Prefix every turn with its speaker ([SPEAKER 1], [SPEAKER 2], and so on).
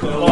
[SPEAKER 1] circle